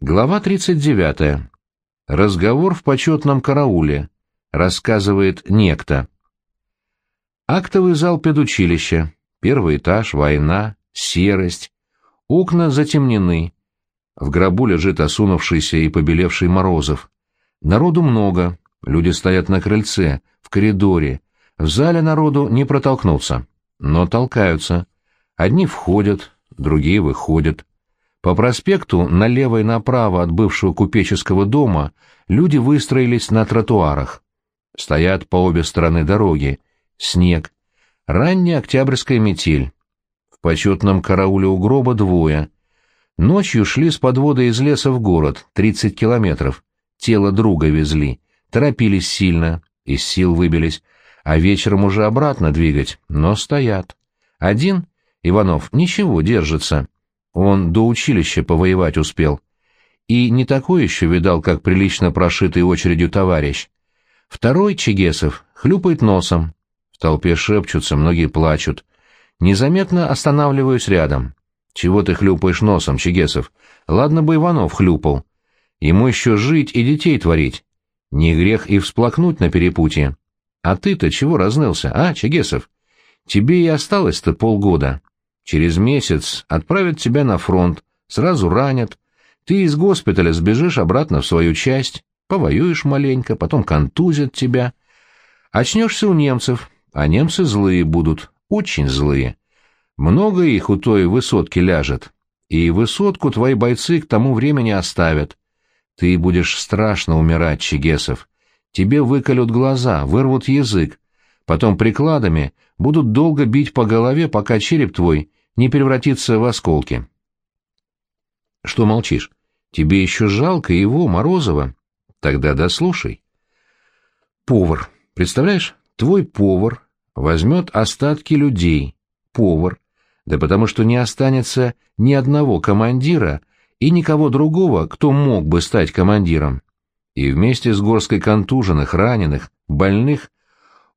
Глава 39. Разговор в почетном карауле. Рассказывает некто. Актовый зал педучилища. Первый этаж, война, серость. Окна затемнены. В гробу лежит осунувшийся и побелевший Морозов. Народу много. Люди стоят на крыльце, в коридоре. В зале народу не протолкнуться. Но толкаются. Одни входят, другие выходят. По проспекту налево и направо от бывшего купеческого дома люди выстроились на тротуарах. Стоят по обе стороны дороги. Снег. Ранняя октябрьская метель. В почетном карауле у гроба двое. Ночью шли с подвода из леса в город, 30 километров. Тело друга везли. Торопились сильно, из сил выбились. А вечером уже обратно двигать, но стоят. Один, Иванов, ничего, держится. Он до училища повоевать успел. И не такой еще видал, как прилично прошитый очередью товарищ. Второй, Чегесов, хлюпает носом. В толпе шепчутся, многие плачут. Незаметно останавливаюсь рядом. Чего ты хлюпаешь носом, Чегесов? Ладно бы Иванов хлюпал. Ему еще жить и детей творить. Не грех и всплакнуть на перепутье. А ты-то чего разнылся, а, Чегесов? Тебе и осталось-то полгода. Через месяц отправят тебя на фронт, сразу ранят. Ты из госпиталя сбежишь обратно в свою часть, повоюешь маленько, потом контузят тебя. Очнешься у немцев, а немцы злые будут, очень злые. Много их у той высотки ляжет, и высотку твои бойцы к тому времени оставят. Ты будешь страшно умирать, Чегесов. Тебе выколют глаза, вырвут язык, потом прикладами будут долго бить по голове, пока череп твой не превратиться в осколки. Что молчишь? Тебе еще жалко его, Морозова? Тогда дослушай. Повар. Представляешь, твой повар возьмет остатки людей. Повар. Да потому что не останется ни одного командира и никого другого, кто мог бы стать командиром. И вместе с горской контуженных, раненых, больных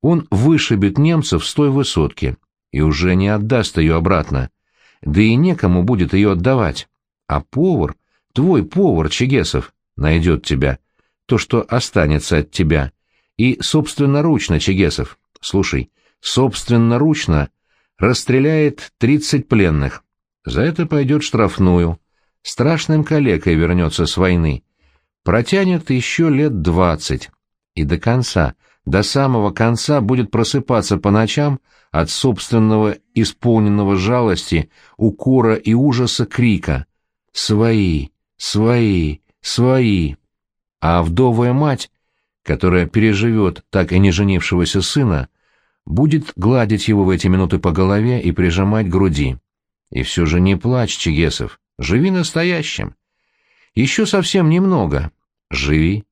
он вышибет немцев с той высотки, и уже не отдаст ее обратно. Да и некому будет ее отдавать. А повар, твой повар, Чегесов, найдет тебя, то, что останется от тебя. И собственноручно, Чегесов, слушай, собственноручно расстреляет тридцать пленных. За это пойдет штрафную. Страшным калекой вернется с войны. Протянет еще лет двадцать. И до конца — до самого конца будет просыпаться по ночам от собственного исполненного жалости, укора и ужаса крика «Свои! Свои! Свои!» А вдовая мать, которая переживет так и не женившегося сына, будет гладить его в эти минуты по голове и прижимать к груди. И все же не плачь, Чегесов, живи настоящим. Еще совсем немного. Живи.